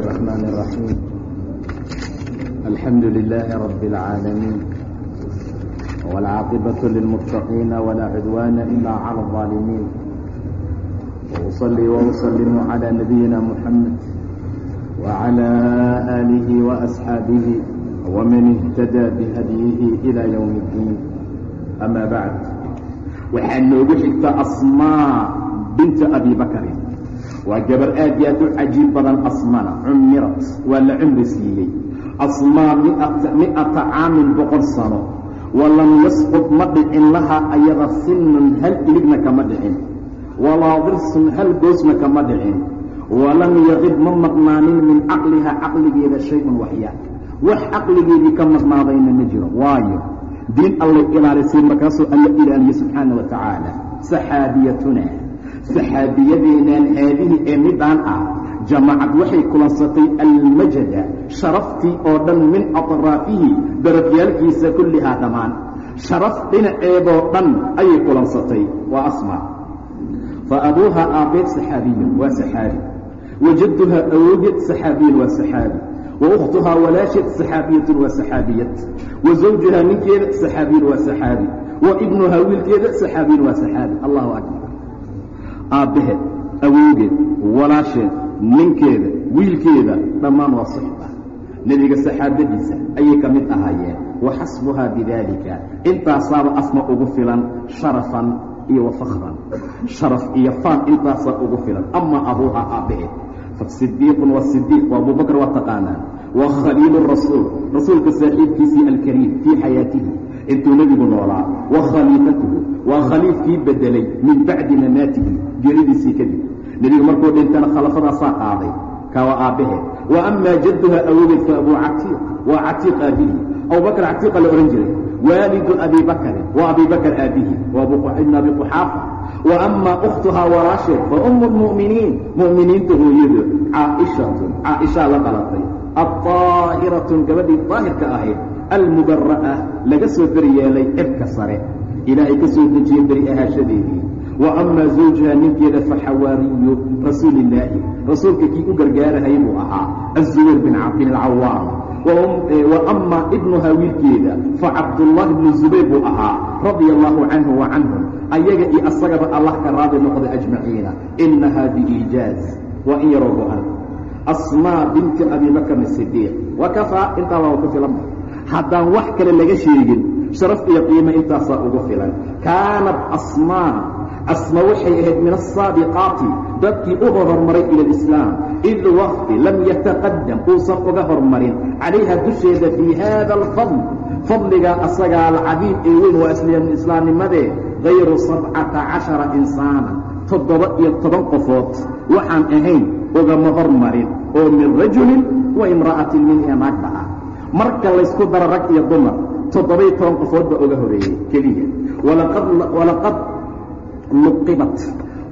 الرحمن الرحيم الحمد لله رب العالمين والعاقبة للمتقين ولا عدوان إلا على الظالمين وأصلي وأسلم على نبينا محمد وعلى آله وأصحابه ومن اهتدى بهديه إلى يوم الدين أما بعد وحنوجحك أسماء بنت أبي بكر waa gabar aad iyo aad u cajiib badan asmana cumirat. Waa la cumri siiyey. Asmaa mi'ata caamin boqol sano. Walam yasqud ma dhicin lahaa ayada sinnun hal iligna kama dhicin. Walaa dirsun hal goosna kama dhicin. Walam yaqib ma maqnaanin min caqlihaa caqligeeda shay-un waxya wax caqligeedii ka maqnaadayna ma jiro. Waayo diin allay ilaalisay markaasuu alla ilaaliye subxaana wa tacaala saxaabiyatuna saxaabiyadeenaan haadihi ee midaan ah jamacad waxay kulansatay almajada sharaftii oo dhan min atraafihi darafyaalkiisa kullihaa dhammaan sharaf dhinaceedoo dhan ayay kulansatay waa asma fa abuuha aabbeed saxaabiyun waa saxaabi. Wajadduhaa awoogeed saxaabiyun waa saxaabi. Wakhtuhaa walaasheed saxaabiyatun waa saxaabiyad. Wa zawjuhaa ninkeeda saxaabiyun waa saxaabi. Wa ibnuhaa wiilkeeda saxaabiyun waa saxaabi. Allahu akbar aabbaheed awowgeed walaasheed ninkeeda wiilkeeda dhammaan waa suxba nebiga saxaabadiisa ayay ka mid ahaayeen. Wa xasbuhaa bidaalika intaasaaba asma ugu filan sharafan iyo wa fakhran. Sharaf iyo faan intaasaa ugu filan. Amaa abuuhaa aabbaheed sidiiqun wa sidiiq waa waa taqaanaan. Wa khaliilu rasuul rasuulka saaxiibkiisii alkariim fii xayaatihi intuu nebigu noolaa waa khaliifkii bedelay min bacdi mamaatihi geeridiisii kadib. Nebigu markuu dhintana khalafadaasaa qaaday kawa aabbaheed wa amaa jadduha awogeed fa abuu catiiq waa catiiq aabbihi abubakr catiiqa la odhan jiray waalidu abi bakrin waa abi bakr aabbihi waa abi quxaafa wa amaa ukhtuhaa walaasheed fa ummu lmu'miniin mu'miniinta hooyado caaishatun caaishaa la dhalatay. Adaahiratun gabadhii daahirka ahayd almubara'a laga soo beri yeelay cirka sare ilaahay ka soo dejiyey beri ahaashadeedii wa amaa zawjuha ninkeeda fa xawaariyu rasuulillaahi rasuulka kii u gargaarahayay buu ahaa azubayr bin alcawaam wa amaa ibnuhaa wiilkeeda fa cabdullaahi bnu zubayr buu ahaa radia allaahu canhu wa canhum ayaga iyo asagaba allah ka raadi noqda ajmaciina inahaa biiijaaz waa in yaroo go-an asmaa binti abi bakrin sidiiq wa kafaa intaa ku filanba haddaan wax kale laga sheegin sharaf iyo qiimo intaasaa ugu filan. Kaanat asmaa asma waxay ahayd min asaabiqaati dadkii u hormaray ila alislaam. Id wakti lam yataqadam uusan uga hormarin. Calayha dusheeda fii haada alfadl fadligaa asagaa alcadiim ee weyn waa islaamnimadee hayru sabcata cashara insaana toddoba iyo toban qofood waxaan ahayn ugama hormarin oo min rajulin wa imra'atin min ee naagba ah marka laysku daro rag iyo dumar toddoba-iyo toban qofood baa uga horeeyey keliya. Walaqad luqibat.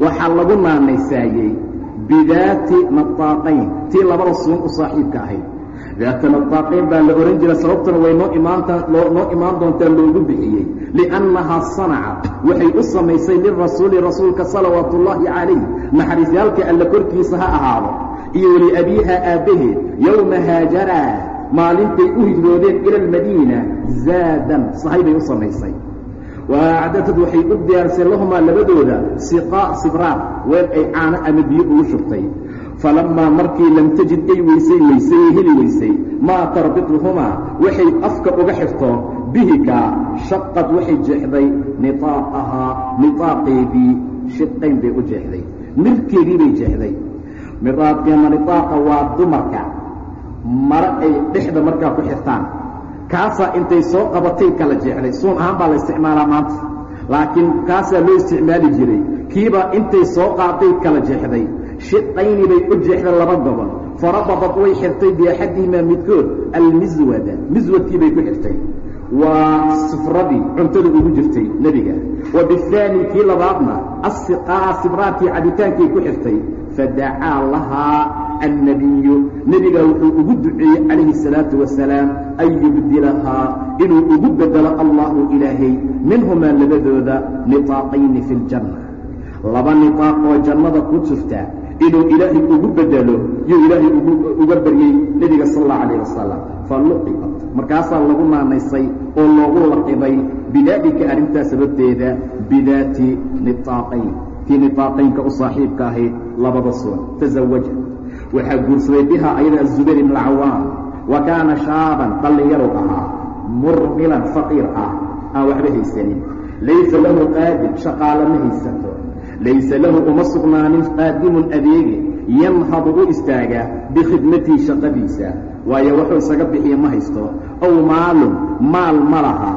Waxaa lagu naanaysaayey bidaati nataaqayn tii labada suun u saaxiibka ahayd. Daata nataaqayn baa la ohan jira sababtuna way noo imaannoo imaan doontaa loogu bixiyey liannahaa sanacat waxay u samaysay lirasuuli rasuulka salawaatu ullaahi calayh naxariisyaalka alla korkiisa ha ahaado. Iyo weliabiiha aabbaheed yowma haajaraa maalintay u hijroodeen ila almadiina zaadan sahay bay u samaysay. Waacdadad waxay u diyaarisay lahumaa labadooda siqaa sibraar weel ay caano ama biyo ugu shubtay. Falammaa markii lam tajid ay weysay weysay heli weysay maa tarbituhumaa waxay afka uga xirto bihikaa shaqad waxay jeexday niaaqahaa niaaqeedii shidqayn bay u jeexday. Mirkeedii bay jeexday. Miraaqeema niaaqa waa dumarka mare ay dhexda markaa ku xirtaan. Kaasaa intay soo qabatay kala jeexday suun ahaan baa la isticmaalaa maanta. Laakiin kaasaa loo isticmaali jiray. Kiibaa intay soo qaaday kala jeexday shidayni bay u jeexday laba gobol. Farabadad way xirtay biaxadihimaa midkood. Almiswada. Miswadkii bay ku xirtay. Waa sufradii cuntada ugu jirtay nebiga. Wa bihaani kii labaadna asiqaa sibraarkii cabitaankay ku xirtay. Fadacaa lahaa annabiyu nebiga wuxuu ugu duceeyey calayhi الsalaatu wasalaam an yubdilahaa inuu ugu bedelo allahu ilaahay minhumaa labadooda niطaaqayni fi اljanna laba niطaaq oo jannada ku jirta inuu ilaahay ugu bedelo yuu ilaahay uga baryey nebiga sal allahu calayh wasalam fa luqibat markaasaa lagu naanaysay oo loogu laqibay bidaalika arrintaas sababteeda bidaati niaaqayn tii niaaqaynka u saaxiibka ahayd labada soon tazawaja waxaa guursaday biha ayada azubayr ibn alcawaam wa kaana shaaban dhallinyarow ahaa murmilan faqiir ah. Aan waxba haysanin. Laysa lahu qaadin shaqaalo ma haysato. Laysa lahu uma sugnaanin qaadimun adeege. Yanhadu u istaaga bikhidmatihi shaqadiisa. Waayo wuxuu isaga bixiya ma haysto. Ow maalun maal ma laha.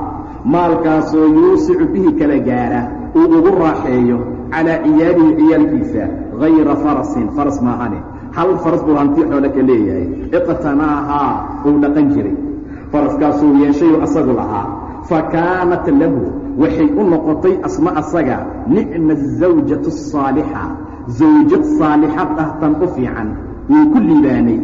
Maalkaasoo yuusicu bihi kala gaara uu ugu raaxeeyo calaa ciyaalihi ciyaalkiisa hayra farasin faras maahane hal faras buu hanti xoole ka leeyahay. Iqtanaahaa uu dhaqan jiray. Faraskaasuu yeeshayuu asagu lahaa. Fa kaanat lahu waxay u noqotay asma asaga nicma azawjatu asaalixa zawjad saalixad ah tan u fiican wuu ku liibaanay.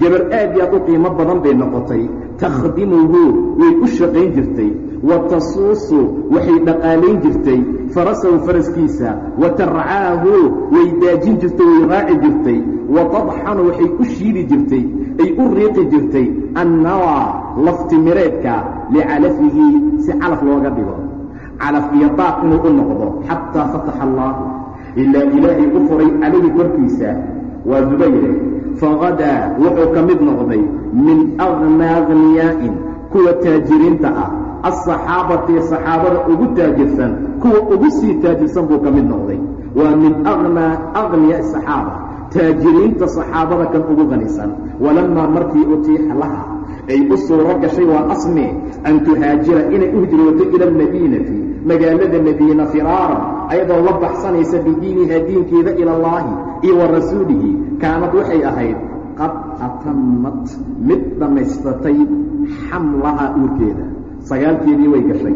Gabar aad iyo aad u qiimo badan bay noqotay. Takhdimuhu way u shaqayn jirtay wa tasuusu waxay dhaqaalayn jirtay farasahu faraskiisa wa tarcaahu way daajin jirtay way raaci jirtay wa tadxanu waxay u shiidi jirtay ay u riiqi jirtay annawaa laftimireedka licalafihi si calaf looga dhigo calaf iyo daaq inuu u noqdo xataa fataxa allaahu ilaa ilaahay u furay calayhi korkiisa waa zubayre faqadaa wuxuu ka mid noqday min agnaa agniyaa'in kuwa taajiriinta ah alsaxaabati saxaabada ugu taajirsan kuwa ugu sii taajirsan buu ka mid noqday waa min agnaa agniyaa saxaaba taajiriinta saxaabada kan ugu qanisan walamaa markii utiixa laha ay u suuro gashay waa asme an tuhaajira inay u hijrooto ila almadiinati magaalada madiina firaaran ayadoo la baxsanaysa bidiiniha diinkeeda ila allaahi iyo wa rasuulihi kaanad waxay ahayd qad atammat mid dhammaystatay xamlaha uurkeeda sagaalkeedii way gashay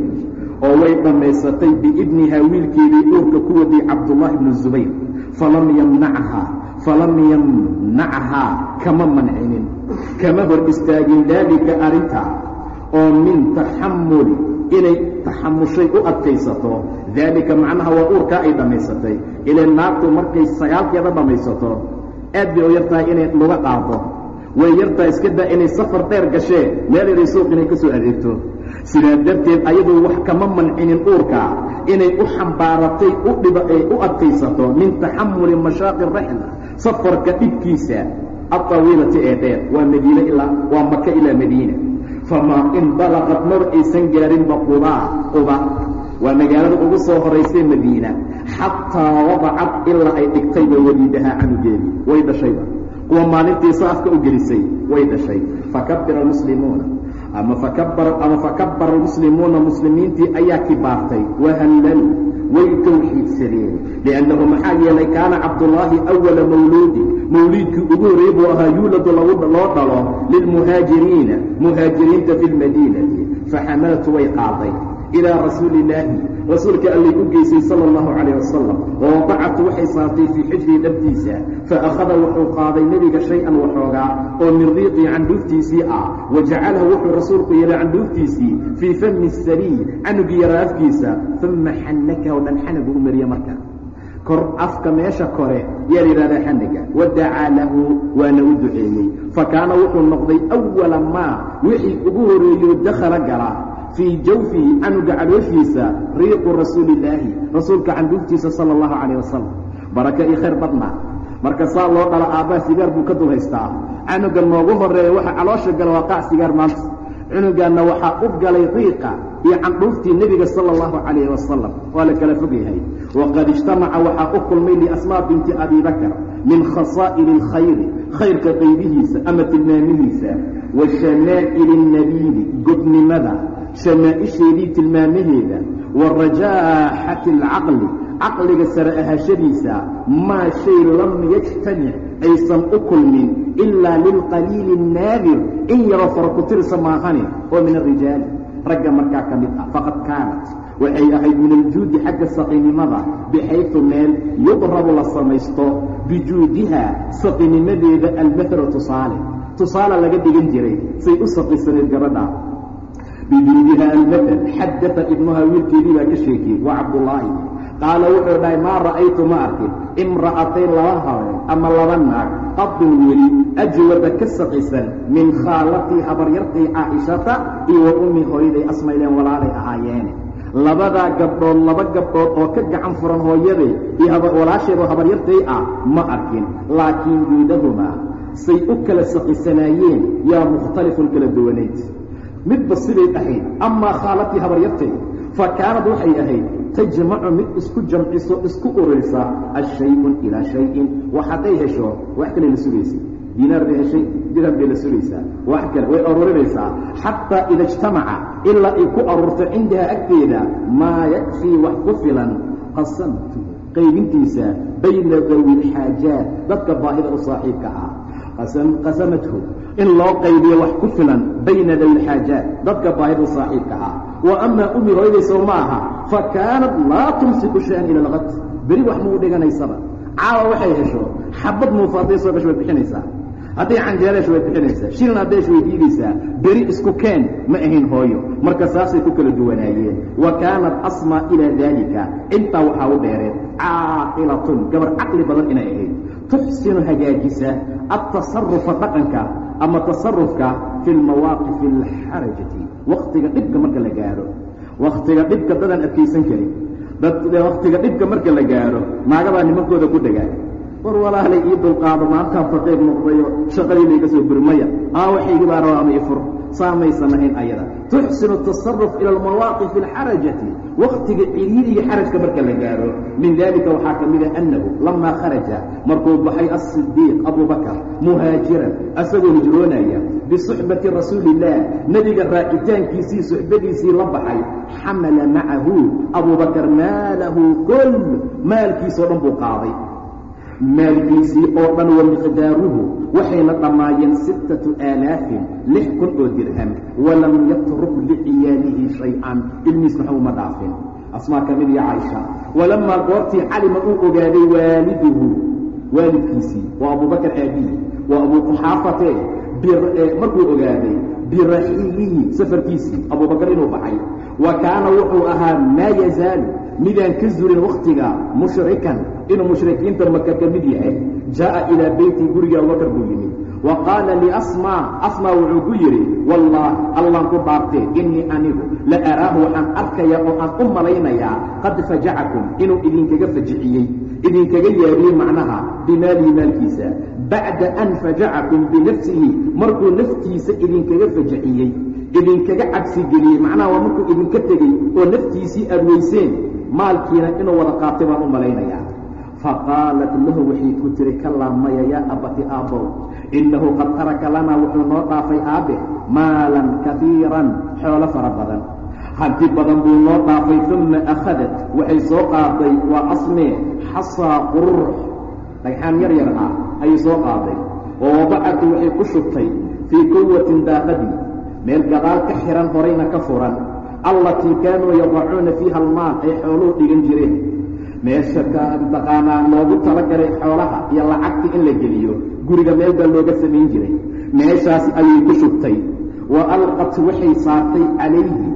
oo way dhammaysatay biibnihaa wiilkeedii uurka ku waday cabdullaahi bnu zubayr. Falam yamnachaa falam yamnachaa kama mancinin kama hor istaagin daalika arrintaa oo min taxamuli inay taxamushay u adkaysato. Daalika macnaha waa uurkaa ay dhammaysatay. Ilaa naagtu markay sagaalkeeda dhammaysato aad bay u yartahay inay luga qaado. Way yartahay iska daa inay safar dheer gashee meel yaray suuq inay ka soo adeegto sidaa darteed ayadu wax kama mancinin uurka inay u xambaaratay u adkaysato min taxamuli mashaaqi raxla safarka dhibkiisa alطawiilati ee dheer waa madiine ilaa waa maka ilaa madiina. Famaa in balaqad mar aysan gaarinba qubaa quba waa magaalada ugu soo horaysay madiina. Xataa wadacad ilaa ay dhigtayba weliidahaa canugeedii way dhashayba kuwa maalintii saafka u gelisay way dhashay. Fakabira almuslimuuna ama fakabara almuslimuuna muslimiintii ayaa kibaartay wahallalu way tawxiidsadeen. Liannahu maxaa yeelay kaana cabdullaahi awala mawluudin mawliidkii ugu horreey buu ahaa yuuladu loo dhalo lilmuhaajiriina muhaajiriinta fi lmadiinati faxamalatu way qaaday. Ilaa rasuuli illaahi rasuulka allay u geysay sala allahu calayh wasalam wawadacatu waxay saartay fii xijrii dhabtiisa fa akhada wuxuu qaaday nebiga shay-an waxoogaa oo min riiqii candhuuftiisii ah wa jacalahu wuxuu rasuulku yeelay candhuuftiisii fii fami sariir canugii yaraa afkiisa uma xannakahu dhan xanagu u mariye marka. Kor afka meesha kore yaa la yidhahdaa xanaga wadacaa lahu waana u duceeyey. Fa kaana wuxuu noqday awala maa wixii ugu horeeyo dakhala gala fii jawfihi canuga calooshiisa riiqu rasuuli illaahi rasuulka candhuuftiisa sala allahu calayh wasalam baraka iyo khayr badna marka saa loo dhalo aabbaha sigaar buu ka dul haystaa canuga noogu horreeya waxa caloosha gala waa qaac sigaar maanta. Cunugaanna waxaa u galay riiqa iyo candhuuftii nebiga sala allahu calayhi wasalam waa la kala fog yahay. Waqad ijtamaca waxaa u kulmay liasmaa binti abi bakar min khasaa'ili alkhayri khayrka qaybihiisa ama tilmaamihiisa wa shamaa'ili اnabiili godnimada shamaa'isheedii tilmaamaheeda wa rajaaxati alcaqli caqliga sare ahashadiisa maa shay lam yajtamic aysan u kulmin ilaa lilqaliili الnaadir in yaroo fara ku tirsa maahane oo min arijaali ragga markaa ka mid ah faqad kaanat waxay ahayd min aljuudi xagga saqiinimada bixaytu meel yudrabu la samaysto bijuudiha saqinimadeeda almahala tusaale tusaale laga dhigan jiray say u saqisaneed gabadha bijuudiha almatal xadaa ibnuha wiilkeedii baa ka sheekiyey waa cabdullaahi qaala wuxuu dhahay maa ra'aytu ma arkin imra'atayn laba haween ama laba naag qadun weli ajwada ka saqisan min khaalatii habaryartii caa'ishata iyo wa ummi hooyaday asmayleen walaalay ahaayeene labadaa gabdhood laba gabdhood oo ka gacan furan hooyaday iyo walaasheedoo habaryartay ah ma arkin laakiin juudahumaa say u kala saqisanaayeen yaa mukhtalifun kala duwanayd midba siday ahayd amaa khaalatii habaryartay fa kaanad waxay ahayd tajmacu mid isku jamciso isku uraysa ashayun ilaa shayin. Wax hadday hesho wax kale la sugaysa. Diinaar bay heshay dirham bay la sugaysaa. Wax kale way aruurinaysaa xataa ida ijtamaca ilaa ay ku aruurto cindaha agteeda maa yakfii wax ku filan qasamtu qaybintiisa bayna dawi lxaajaat dadka baahida u saaxiibka ah qasamathu in loo qaybiyo wax ku filan bayna dawi lxaajaat dadka baahida saaxiibka ah. Wa amaa umi hooyadayso ma aha fa kaanat laa tumsiku shay-an ila alqad beri wax mau dhiganaysaba. Caawa waxay hesho xabad muufaadday soo gasho way bixinaysaa. Hadday canjeereesho way bixinaysaa shilin haddaysho way diidaysaa. Beri isku keen ma ahayn hooyo. Marka saasay ku kala duwanaayeen. Wa kaanat asmaa ilaa daalika intaa waxaa u dheereen caaqilatun gabar caqli badan inay ahayd tuxsinu hagaajisa altasarufa dhaqanka ama tasarufka fi lmawaaqifi alxarajati wakhtiga dhibka marka la gaadho wakhtiga dhibka dadaan adkaysan karin wakhtiga dhibka marka la gaadho naagabaa nimankooda ku dhagaa war walaalay ii dulqaado maantaan faqiir noqdayo shaqadii layga soo buri maya aa waxaygii baa rabaa ama ifur saamaysan ahayn ayada tuxsinu tasaruf ila almawaaqifi alxarajati wakhtiga ciriiriga xarajka marka la gaaro min dalika waxaa ka mida annahu lamaa kharaja markuu baxay asidiiq abubakar muhaajiran asagoo hijroonaya bisuxbati rasuuli illaah nebiga raacitaankiisii suxbadiisii la baxay xamala macahu abubakar maalahu kol maalkiisoo dhan buu qaaday maalkiisii oo dhan wa miqdaaruhu waxayna dhammaayeen sittatu aalaafin lix kun oo dirham walam yatruk liciyaalihi shay-an ilmiis maxuu ma dhaafin. Asmaa ka mid iyo caaisha walamaa goortii calima uu ogaaday waaliduhu waalidkiisii waa abubakar aabihi waa abuu quxaafate markuu ogaaday biraxiilihi safarkiisii abubakar inuu baxay. Wa kaana wuxuu ahaa maa yazaalu midaan ka zurin wakhtiga mushrikan inuu mushrikiinta maka ka mid yahay jaa'a ilaa beyti guriga abubakar buu yimid. Wa qaala liasmaa asmaa wuxuu ku yidhi wallaah allaan ku dhaartee innii anigu la araahu waxaan arkayaa oo aan u malaynayaa qad fajacakum inuu idinkaga fajiciyey. Idinkaga yaabiyey macnaha bimaalihi maalkiisa. Bacda an fajacakum binafsihi markuu naftiisa idinkaga fajiciyey. Idinkaga cabsigeliyey macnaha waa markuu idinka tegey oo naftiisii aad weyseen maalkiina inuu wada qaatay baan u malaynayaa faqaalat lahu waxay ku tiri kalaa maya yaa abati aabbow innahu qad taraka lanaa wuxuu noo dhaafay aabbe maalan kaiiran xoolo fara badan. Hanti badan buu noo dhaafay uma akhadat waxay soo qaaday waa asmee xasaa qurux dhagxaan yar yar ah ayay soo qaaday. Wa wadacatu waxay ku shubtay fii quwatin daaqadii meel gadaal ka xihan horayna ka furan. Allatii kaanuu yadacuuna fiiha almaal ay xooluhu dhigan jireen meesha mataqaanaa loogu talagalay xoolaha iyo lacagta in la geliyo guriga meel baa looga samayn jiray. Meeshaas ayay ku shubtay. Wa alqat waxay saartay calayhi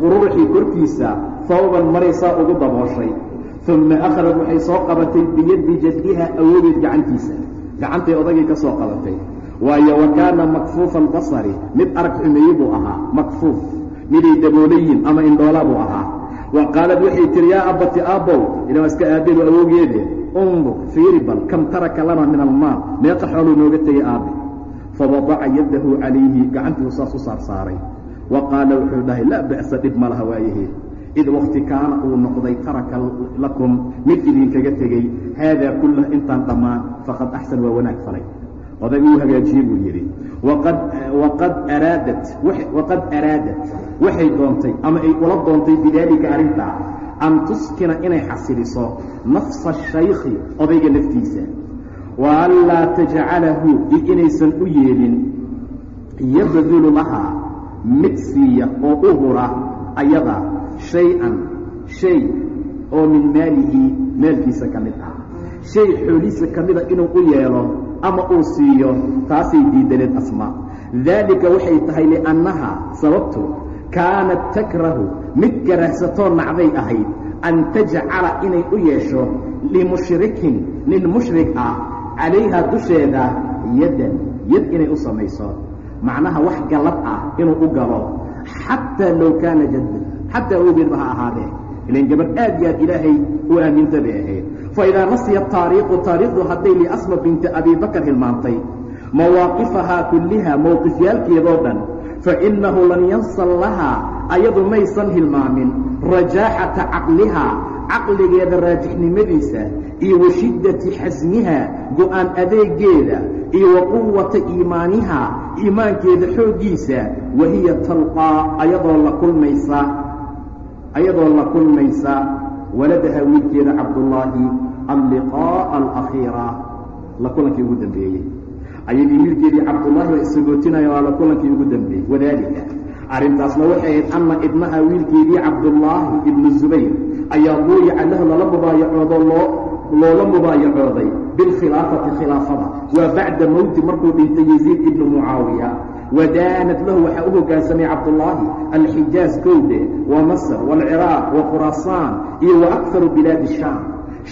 qururuxii korkiisa fawban maraysaa ugu dabooshay. Uma akhadat waxay soo qabatay biyaddi jaddiha awoodeed gacantiisa. Gacantay odagay ka soo qabatay. Waayo wa kaana makfuufa albasari mid arag xumeeye buu ahaa makfuuf. Miday daboolayiin ama indhoolaa buu ahaa wa qaalad waxay tihi yaa abbati aabbow ila waa iska aabbeedu awowgeede undur fiiri bal kam taraka lana min almaal meeqa xooluu nooga tegay aabbe fawadaca yaddahu calayhi gacantiisu saas u saarsaaray wa qaala wuxuu dhahay laa ba'sa dhib ma laha waayahe id wakti kaana uu noqday taraka lakum mid idinkaga tegey haadaa kullah intaan dhammaan faqad axsan waa wanaag falay. Odag uu hagaajiyey buu yidhi waqad araadat waxay doontay ama ay ula doontay bidaalika arrintaa an tuskina inay xasiliso nafsa shaykhi odayga naftiisa wa anlaa tajcalahu inaysan u yeelin yabdulu lahaa mid siiya oo u hura ayada shay-an shay oo min maalihi maalkiisa ka mid ah shay xoolihiisa ka mida inuu u yeelo ama uu siiyo taasay diidaneed asmaa daalika waxay tahay liannaha sababtu kaanat takrahu mid karahsatoo nacday ahayd an tajcala inay u yeesho limushrikin nin mushrik ah calayha dusheeda yaddan yad inay u samayso. Macnaha wax gallad ah inuu u galo xataa low kaana jadda xataa ogeedba ha ahaadee. Ilan gabar aad iyo aad ilaahay u aaminta bay ahayd faidaa nasiya taariikhu taariikhdu hadday liasma binti abi bakar hilmaantay. Mawaaqifahaa kulliha mowqifyaalkeedoo dhan fainahu lam yansal lahaa ayadu maysan hilmaamin. Rajaaxata caqlihaa caqligeeda raajixnimadiisa iyo wa shiddati xasmiha go'aan adeegeeda iyo wa quwata iimaanihaa iimaankeeda xooggiisa wa hiya talqaa ayadoo la kulmaysa ayadoo la kulmaysa waladaha wiilkeeda cabdullaahi alliqaa'a alakhiira la kulankii ugu dambeeyey. Ayagii wiilkeedii cabdullaahi baa isagootinaya waa la kulankii ugu dambeeyey. Wadaalika arrintaasna waxay ahayd anna ibnaha wiilkeedii cabdullaahi ibnu zubayr ayaa buuyica lahu lala mubaayacoodo loo loola mubaayacooday bilkhilaafati khilaafada. Waa bacda mowti markuu dhintay yaziid ibnu mucaawiya. Wadaanat lahu waxaa u hoggaansamay cabdullaahi alxijaaz kowde wa masr waalciraaq wa khuraasaan iyo wa akharu bilaadi shaam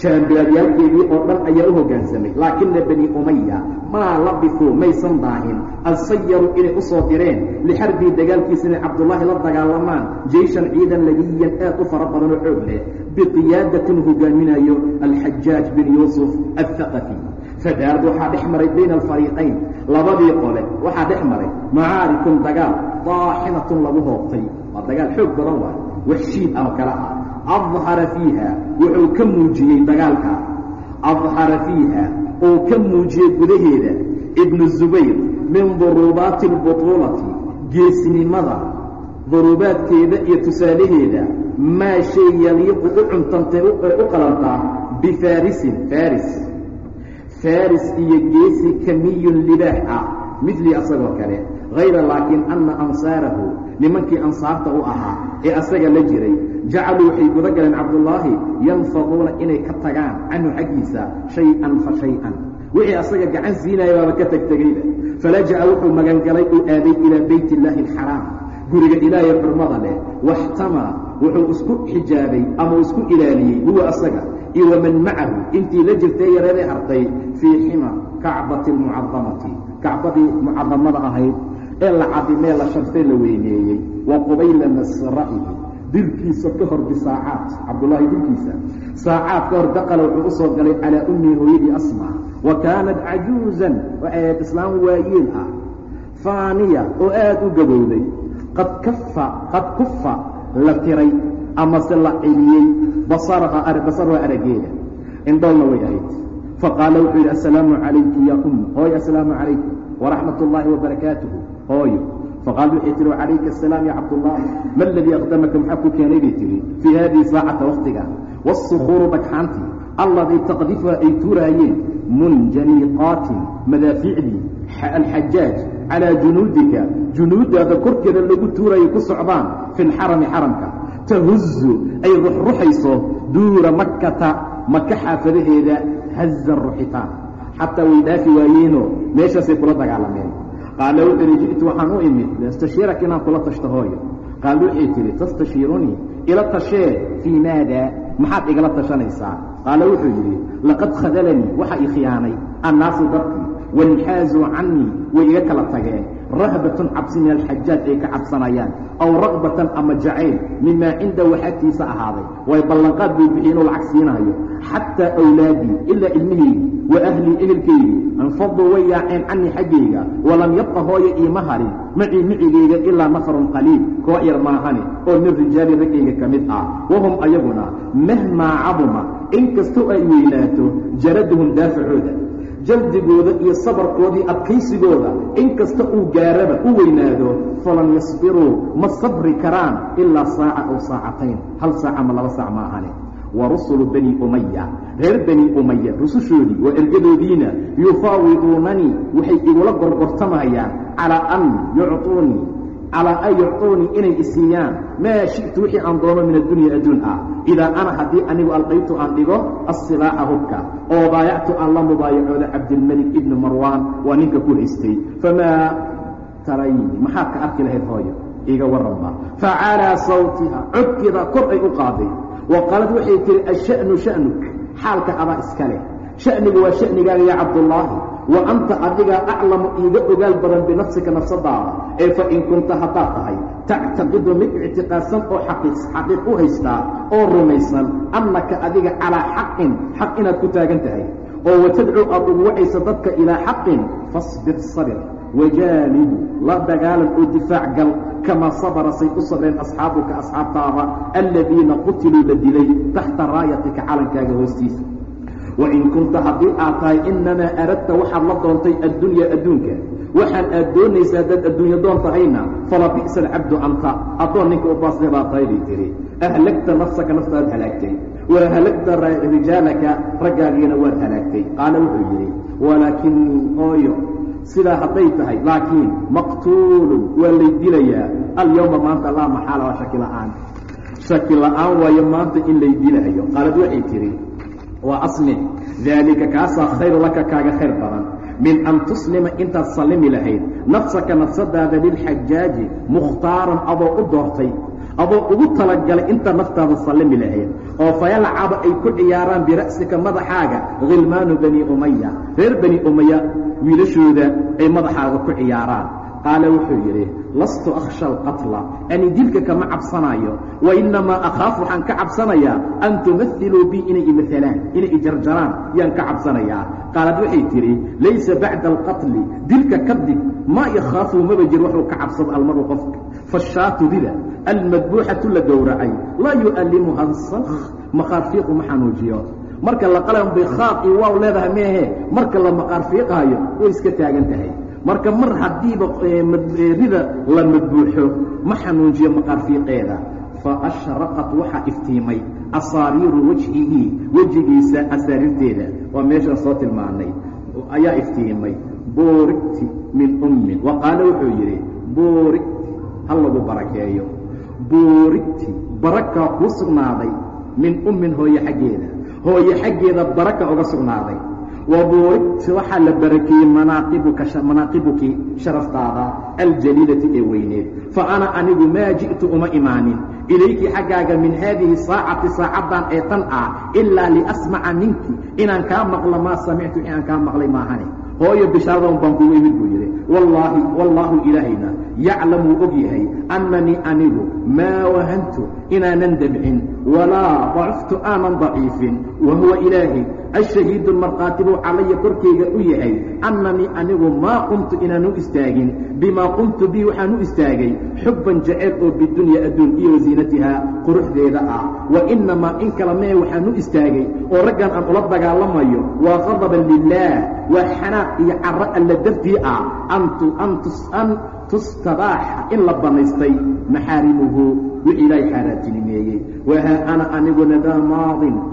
shaam bilaadyaalkeedii oo dhan ayaa u hoggaansamay laakina bani umaya maa labisuu maysan daahin alsayaru inay u soo direen lixarbii dagaalkiisa inay cabdullaahi la dagaalamaan. Jeyshan ciidan lagiyan aad u fara badan oo xoog leh. Biqiyaadatin hogaaminayo alxajaaj bin yuusuf althaqafi. Fadaarad waxaa dhex maray bayna alfariiqayn. Labadii qole waxaa dhex maray macaarikun dagaal daaxinatun lagu hoobtay. Waa dagaal xoog badan waay. Waxshiid ama kale ah adhara fiiha wuxuu ka muujiyey dagaalka. Adhara fiiha uu ka muujiyey gudaheeda ibnu zubayr min duruubaati albutuulati geesnimada duruubaadkeeda iyo tusaalaheeda maa shay yaliiqu u cuntantay u qalantaa bifaarisin faris faris iyo geesi kamiyun libaax ah midlii asagoo kale. Hayra laakiin anna ansaarahu nimankii ansaarta u ahaa ee asaga la jiray jacaluu waxay guda galeen cabdullaahi yanfaduuna inay ka tagaan canhu xaggiisa shay-an fa shay-an. Wixii asaga gacan siinaya waaba ka tegtegayba falaja'a wuxuu magangalay uu aaday ilaa bayt illaahi alxaraam. Guriga ilaahay xurmada leh waxtamaa wuxuu isku xijaabay ama isku ilaaliyey. Huwa asaga iyo waman macahu intii la jirtay yareeday hartay fii xima kacbati almucadamati. Kacbadii mucadamada ahayd ee la cadimee la shartay la weyneeyey. Wa qubayla masra'ihi dilkiisa ka hor bisaacaad cabdullaahi dilkiisa. Saacaad ka hor daqala wuxuu u soo galay calaa ummihi hooyadii asma wa kaanat cajuuzan islaam waayeel ah. Faaniya oo aad u gabowday. Qad kafa qad kufa la tiray amase la celiyey. Basaraha basaraha arageeda. Indhoolna way ahayd. Faqaala wuxuu yidhi assalaamu calayki ya um hooyo assalaamu calaykum waraxmat ullaahi wabarakaatuhu hooyo faqaal waxay tihi wacalayka asalaam ya cabdullaah ma aladii aqdamaka maxaa ku keenay bay tihi fii haadihi saacata waktiga waasukuuru dhagxaantii alladii taqdifuha ay tuuraayeen munjaniiqaatin madaafiicdii alxajaaj calaa junuudika junuuddaada korkeeda lagu tuurayay ku socdaan fi lxarami xaramka tahuzu ay ruxruxayso duura makkata maka xaafadaheeda hazan ruxitaan xataa way dhaafi waayeenoo meeshaasay kula dagaalameen qaala wuxuu ihi ji'tu waxaan u imid liastashiiraka inaan kula tashto hooyo. Qaal waxay tihi tastashiirunii ila tashee fii maada maxaad igala tashanaysaa? Qaala wuxuu yidhi laqad khadalanii waxaa ii khiyaanay annaasu dadkii wainxaazuu cannii way iga kala tageen rahbatun cabsi min alxajaaj ay ka cabsanayaan aw raqbatan ama jacayl mimaa cindahu agtiisa ahaaday. Way ballanqaad buu bixiy inuu lacag siinaayo xataa awlaadii ilaa ilmihaydii wa ahlii ehelkaydii anfaduu way yaaceen canii xaggayga walam yabqa hooya iima harin macii micigayga ilaa nafarun qaliil koox yar maahane oo min rijaali raggayga ka mid ah. Wahum ayaguna mahmaa caduma in kastoo ay weynaato jaraduhum daafacooda jaldigooda iyo sabarkoodii adkaysigooda in kasta uu gaaraba u weynaado falan yasbiruu ma sabri karaan ilaa saaca aw saacatayn. Hal saaca ma laba saac maahane wa rusulu bani umaya reer bani umaya rusushoodii waa ergadoodiina yufaawiduunanii waxay igula gorgortamayaan calaa an yucطuunii calaa an yucطuunii inay isiiyaan maa shi'tu wixii aan doono min addunya adduun ah idaa ana haddii anigu alqaytu aan dhigo asilaaxa hubka oo baayactu aan la mubaayacooda cabdilmelik ibni marwaan waa ninka ku haystay famaa tarayni maxaad ka arki lahayd hooyo iga warranba facalaa sawtiha codkeeda kor ay u qaaday wa qaalad waxay tihi asha'nu sha'nuk xaalka adaa iska leh sha'nigu waa sha'nigaaga yaa cabdullaahi wa anta adigaa aclamu iiga ogaal badan binafsika nafsadaada ee fa in kunta haddaad tahay tactaqidu mid ictiqaadsan oo xaqiiq u haystaa oo rumaysan annaka adiga calaa xaqin xaq inaad ku taagan tahay. Oo watadcuu aad ugu wacaysa dadka ilaa xaqin fasbir sabir wajaanibu la dagaalan oo difaac gal kamaa sabara say u sabreen asxaabuka asxaabtaada aladiina qutiluu la dilay taxta raayatika calankaaga hoostiisa wain kunta haddii aad tahay inamaa aradta waxaad la doontay addunya adduunka waxaan aad doonaysaa haddaad adduunya doon tahayna fala bi'sa alcabdu anta addoon ninka u baasne baa tahay bay tihi ahlagta nafsaka naftaad halaagtay wa halagta rijaalaka raggaagiina waad halaagtay qaala wuxuu yidhi walaakinii ooyo sidaa hadday tahay laakiin maqtuulun waa lay dilayaa alyawma maanta laa maxaala waa shaki la'aan shaki la'aan waayo maanta in lay dilahayo qaalad waxay tidhi waa aslim daalika kaasaa khayru laka kaaga khayr badan. Min an tuslima intaad sallimi lahayd. Nafsaka nafsadaada lilxajaaji mukhtaaran adoo u doortay adoo ugu talagalay inta naftaada sallimi lahayd. Oo fayalcaba ay ku ciyaaraan bira'sika madaxaaga khilmaanu bani umaya reer bani umaya wiilashooda ay madaxaaga ku ciyaaraan qaala wuxuu yidhi lastu akhsha alqatla. Ani dilka kama cabsanaayo wa innamaa akhaaf waxaan ka cabsanayaa an tumailuu bii inay imalaan inay ijarjaraan yaan ka cabsanayaa. Qaalad waxay tidhi laysa bacda alqatli. Dilka kadib maa yakhaafu maba jir waxuu ka cabsado almaru qofka. Fashaatu rida almadbuuxatu la gowracay laa yu'allimuha salk maqaarfiiqu ma xanuujiyo. Marka la qalan bay khaaq iyo waaw leedahay meehe marka la maqaarfiiqaayo way iska taagan tahay marka mar haddiiba rida la madbuuxo ma xanuujiyo maqaarfiiqeeda fa ashraqat waxaa iftiimay asaariiru wajhihi wejigiisa asaariirteeda. Waa meeshaan soo tilmaanay. Ayaa iftiimay. Buurigti min ummin wa qaala wuxuu yidhi buurigti ha lagu barakeeyo. Buurigti barakaa kuu sugnaaday min ummin hooye xaggeeda. Hooye xaggeeda baraka uga sugnaaday wa buurigti waxaa la barakeeyey manaaqibuki sharaftaada aljaliilati ee weyneed fa ana anigu maa ji'tu uma imaanin. Ilayki xaggaaga min haadihi saacati saacaddan ee tan ah ilaa liasmaca minki inaan kaa maqlo maa samictu inaan kaa maqlay maahane hooyo bishaaradan baan kugu imid buu yidhi. Wallaahi wallaahu ilaahayna yaclam wuu og yahay annanii anigu maa wahantu inaanan debcin walaa dacuftu aanan daciifin wa huwa ilaahay ashahiidu markhaati buu calaya korkayga u yahay annanii anigu maa qumtu inaan u istaagin bimaa qumtu bii waxaan u istaagay xubban jaceyl oo bidunya adduun iyo wasiinatihaa quruxdeeda ah. Wa innamaa in kala mee waxaan u istaagay oo raggan aan ula dagaalamayo waa qadaban lilaah waa xanaaq iyo carro alla dartii ah an tustabaaxa in la bannaystay maxaarimuhu wixii ilaahay xaaraantinimeeyey. Wahaa ana aniguna daa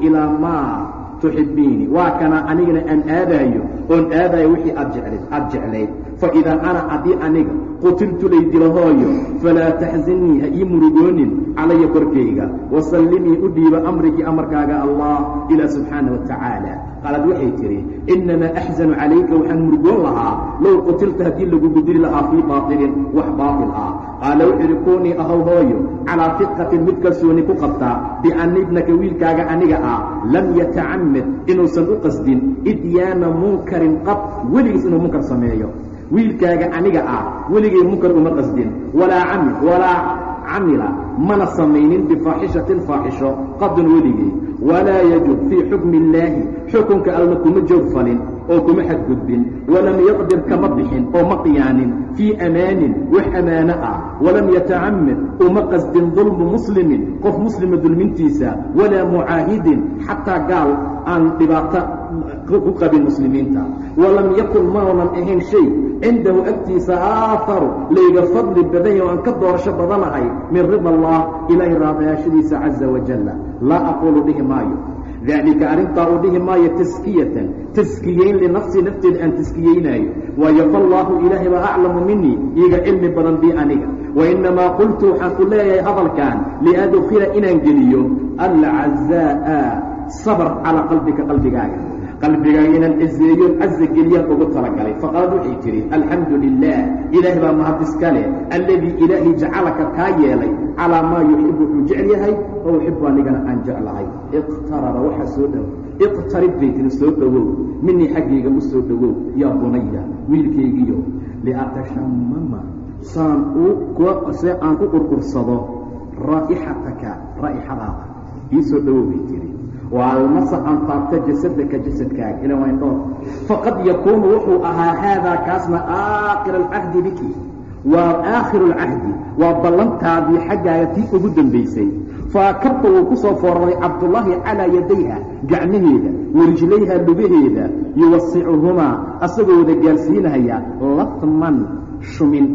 ilaa maa tuxibbiini waa kana anigana aan aadaayo oon aadaayo wixii aad jeclayd aad jeclayd. Fa idaa ana haddii aniga qutiltu lay hooyo falaa taxzannii ha ii murugoonin calaya korkayga. Wasallimii u dhiiba amrikii amarkaaga allah ilaa subxaana wa tacaala. Qaalad waxay tidhi innamaa axzanu calayka waxaan murugoon lahaa low qutilta haddii lagugu dili lahaa fii baatilin wax baatil ah qaala wuxuu idhi kuunii ahow hooyo. Calaa fiqatin mid kalsooni ku qabtaa bianna ibnaka wiilkaaga aniga ah. Lam yatacamad inuusan u qasdin. Idyaana munkarin qab. Weligiis inuu munkar sameeyo. Wiilkaaga aniga ah. Weligay munkar uma qasdin. Walaa camil walaa camila. Mana samaynin bifaaxishatin faaxisho qadun weligay walaa yajub fii xukmi illaahi. Xukunka alla kuma joog falin oo kuma xadgudbin walam yaqdir kama bixin oo ma qiyaanin fii amaanin wax ammaano ah walam yatacamad uma qasdin dulmu muslimin qof muslima dulmintiisa walaa mucaahidin xataa gaal aan dhibaato ku qabin muslimiinta. Walam yakun maunan ahayn shay cindahu agtiisa aaharu layga fadli badan yaho aan ka doorasho badanahay min rida allah ilaahay raadayaashadiisa caza wajalla laa aquulu dhihi maayo daalika arrintaa uu dhihi maayo taskiyatan taskiyeyn linafsii nafteeda aan taskiyeynaayo waayo fallaahu ilaahay baa aclamu minii iiga cilmi badan bii aniga wainnamaa qultu waxaan ku leeyahay hadalkan liadkhila inaan geliyo alcazaa'a sabr calaa qalbika qalbigaaga qalbigaaga inaan cizeeyoon caza geliyaan ugu talagalay. Faqaalad waxay tidhi alxamdu lilah ilaah baa mahad iska leh. Alladii ilaahay jacalaka kaa yeelay calaa maa yuxibu wuxuu jecel yahay oo uxibu anigana aan jeclahay. Iqtaraba waxaa soo dhow. Iqtarib bay tiri soo dhowow. Minii xaggayga u soo dhowow yaa bunaya wiilkaygiyo. Liatashamama saan see aan ku qurqursado raa'ixataka raa'ixadaada ii soo dhowow bay tiri waalmasa an taabta jasadaka jasadkaaga ila waa indhood faqad yakuunu wuxuu ahaa haadaa kaasna aakhir alcahdi biki. Waa aakhiru alcahdi waa ballantaadii xaggaaga tii ugu dambaysay faakabta wuu ku soo foorray cabdullaahi calaa yadayha gacmaheeda warijlayha lugaheeda yuwasicuhumaa asagoo wada gaarsiinahaya lafman shumin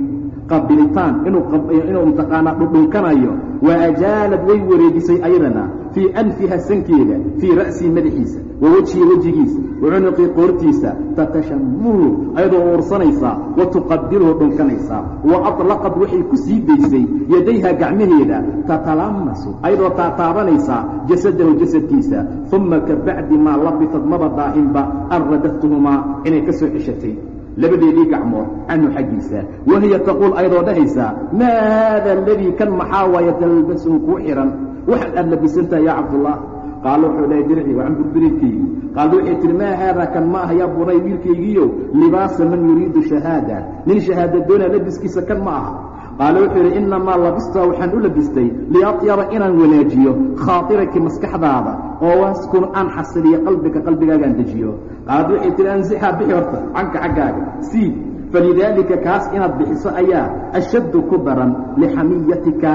qabilitaan inuu mtaqaanaa dhudhunkanayo wa ajaalad way wareejisay ayadana fii anfiha sankeeda fii ra'sii madaxiisa wa wejhi wejigiisa wa cunuqii qoortiisa tatashamuhu ayadoo uursanaysaa wa tuqabilhu dhunkanaysaa wa aطlaqad waxay ku sii daysay yadayha gacmaheeda tatalamasu ayadoo taataabanaysaa jasadahu jasadkiisa uma ka bacdi maa labisad maba daahinba an radadtuhumaa inay ka soo ceshatay labadeedii gacmood canhu xaggiisa wahiya taquul ayadoo dhahaysaa maa haada aladii kan maxaa waaya talbasuhu kuu xihan waxaad aad labisantaha yaa cabdullah qaalo wuxuu dhahay dirci waa camburbiriidkaygii qaalda waxay tihi maa haadaa kan ma aha yaa bunay wiilkaygiiyo libaasa man yuriidu shahaada. Nin shahaada doonaa labiskiisa kan ma aha. Qaale wuxuu yidhi innamaa labistaa waxaan u labistay liatyaba inaan wanaajiyo khaatiraki maskaxdaada oo waaskun aan xasiliyo qalbiga qalbigaagaan dejiyo. Qaalad waxay tihi ansixaa bixi horta canka xaggaaga siid falidaalika kaas inaad bixiso ayaa ashaddu ku daran lixamiyatika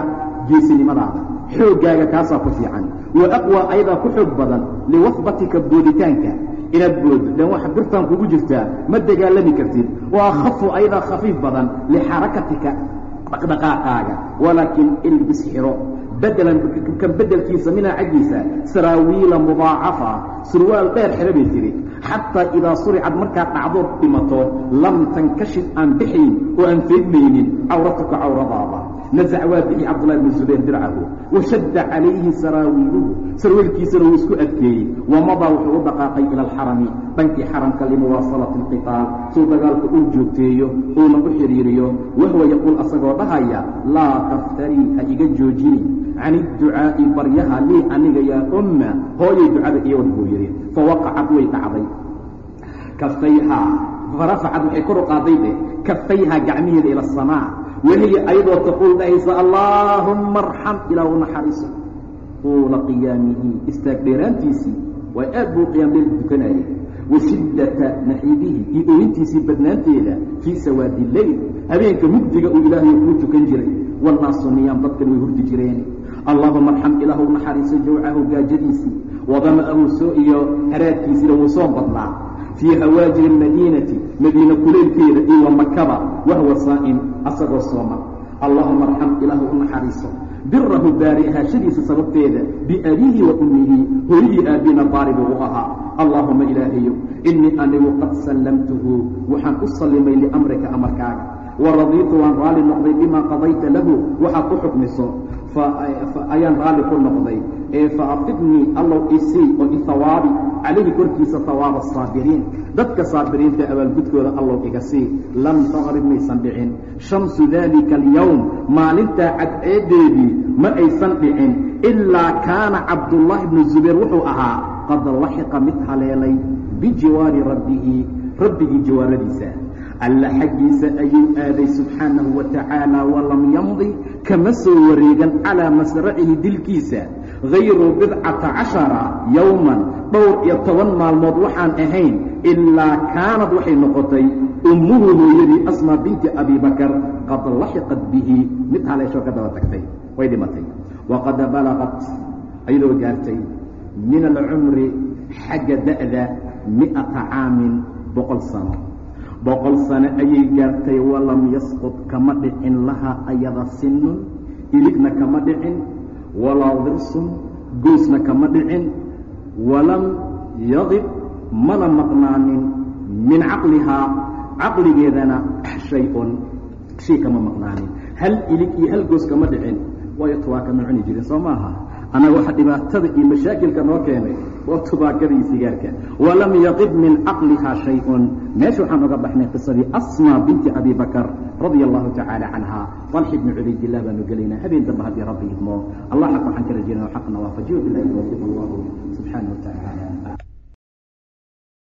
geesinimadaada xooggaaga kaasaa ku fiican. Wa aqwa ayadaa ku xoog badan liwahbatika booditaanka. Inaad boodo dhan wax birtaan kugu jirtaa ma dagaalami kartid. Wa akhafu ayadaa khafiif badan lixarakatika dhaqdhaqaaqaaga. Walaakin ilbis xiro bedelan kan bedelkiisa minaa xaggiisa saraawiila mudaacafa surwaal dheer xiro bay tihi xataa idaa suricad markaad dhacdood dhimato lam tankashif aan bixayn oo aan feedmaynin cawratuka cawradaada nazac waa bixi cabdullahi bnu zubayr dircahu washadda calayhi saraawiiluhu sarweelkiisana wuu isku adkeeyey wamadaa wuxuu u dhaqaaqay ila alxarami dhankii xaramka limuwaasalati alqitaal suu dagaalka uu joogteeyo uuna u xidhiiriyo wahuwa yaquul asagoo dhahaya laa taftarii ha iga joojini can idducaa'i baryaha lii aniga yaa umma hooyay ducada iyowan buu yidhi fawaqacad way dhacday kafayhaa farafacad waxay kor u qaaday dheh kafayhaa gacmiheeda ila asamaa wahiya ayadoo taquul dhahaysa allaahumma arxam ilaa u naxariiso. Tuula qiyaamihi istaag dheeraantiisii waa aad buu qiyaamleyl dukanayay wa shiddata naxiibihi iyo ooyintiisii badnaanteeda fii sawaadi leyl habeenka mugdiga uu ilaahay kuu tukan jiray. Wannaasu niyaam dadkan way hurdi jireen. Allaahuma arxam ilaahu naxariiso jawcahu gaajadiisii wadama'ahu soo iyo haraadkiisiina wuu soo badnaa fii hawaajiri almadiinati madiina kuleylkeeda iyo wa makaba wahwa saa'im asagoo sooman allaahuma arxam ilaahu u naxariiso. Birahu baari ahaashadiisa sababteeda biabiihi wa ummihi hooyadii aabbiina baari buu u ahaa. Allaahuma ilaahayow innii anigu qad sallamtuhu waxaan u sallimay liamrika amarkaaga. Wa radiitu waan raalli noqday bimaa qadayta lahu waxaad ku xukmiso ayaan raalli ku noqday. Ee faafidnii allow isii oo ihawaabi calayhi korkiisa hawaaba asaabiriin dadka saabiriinta abaalgudkooda allow iga sii lam taqrib maysan dhicin. Shamsu daalika alyowm maalintaa cadceedeedii ma aysan dhicin. Ilaa kaana cabdullaahi bnu zubayr wuxuu ahaa qad laxiqa mid haleelay bijiwaari rabbihi rabbigii jawaaradiisa. Alla xaggiisa ayuu aaday subxaanahu wa tacaala walam yamdi kama soo wareegan calaa masracihi dilkiisa hayru bidcata cashara yowman dhowr iyo toban maalmood waxaan ahayn ilaa kaanad waxay noqotay ummuhu hooyadii asmaa binti abi bakar qad laxiqat bihi mid haleeshoo ka daba tagtay way dhimatay waqad balaqat ayadoo gaartay min alcumri xagga da'da mi'ata caamin boqol sano boqol sano ayay gaartay walam yasqud kama dhicin laha ayada sinun iligna kama dhicin walaa dirsun goosna kama dhicin walam yadib mana maqnaanin min caqlihaa caqligeedana shay-un shay kama maqnaanin. Hal ilig iyo hal goos kama dhicin waayo tuwaa kama cuni jirin soo maaha. Annaga waxa dhibaatada iyo mashaakilka noo keenay waa tubaakadii sigaarka walam yaqib min caqlihaa shay-un. Meesha waxaan oga baxnay qisadii asma binti abi bakr radia allahu tacaala canha طalxi bni cubaydillah baanu gelaynaa. Habeen dambe haddii rabbi idmo allah xaq waxaan ka rajaynaa xaqna waafajiyo bilahi tawfiiq. Allahu subxaanah wa